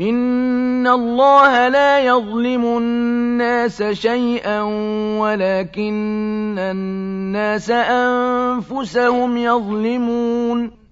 إِنَّ اللَّهَ لَا يَظْلِمُ النَّاسَ شَيْئًا وَلَٰكِنَّ النَّاسَ أَنفُسَهُمْ يَظْلِمُونَ